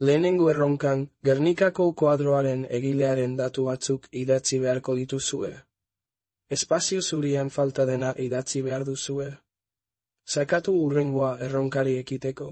Lehenengo erronkan, Gernikako koadroaren egilearen datu batzuk idatzi beharko dituzue. Espazio zurian falta dena idatzi behar duzue. Sakatu urrengoa erronkari ekiteko.